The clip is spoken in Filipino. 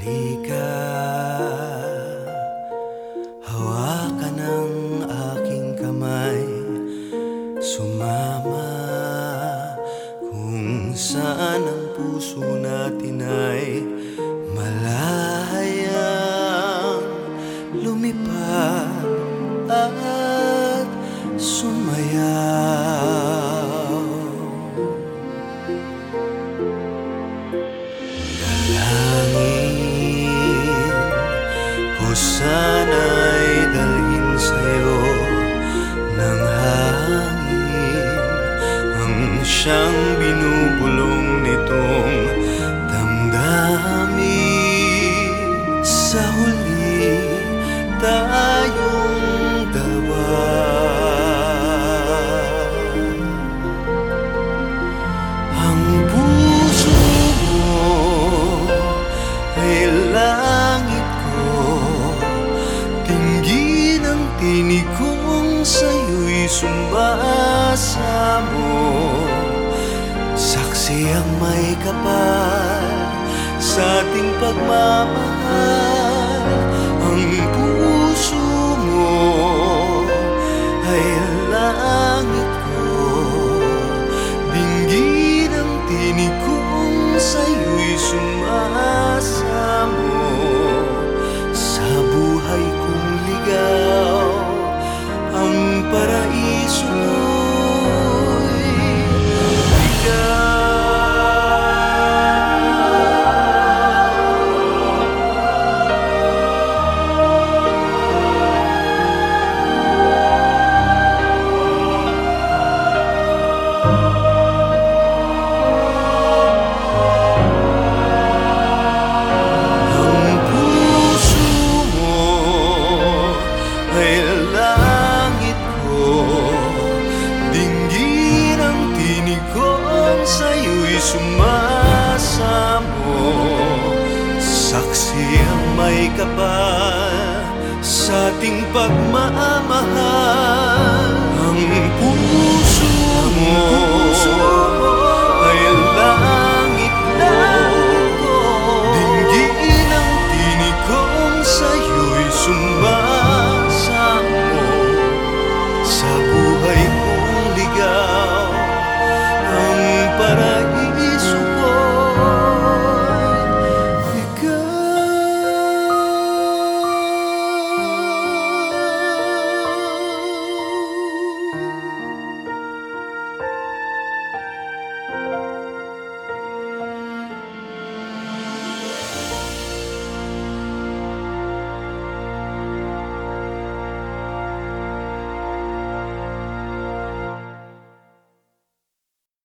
Halika, hawakan ang aking kamay. Sumama kung saan ang puso natin ay malalim siyang binubulong nitong damdamin. Sa huli tayong dalawa. Ang puso mo ay langit ko. Tinggin ang tinig kong sa'yo'y sumasamo Saksi ang may kapal sa ating pagmamahal hanggang sa'yo'y sumasamo. Saksi ang may kapal sa ating pagmamahal. Ang puso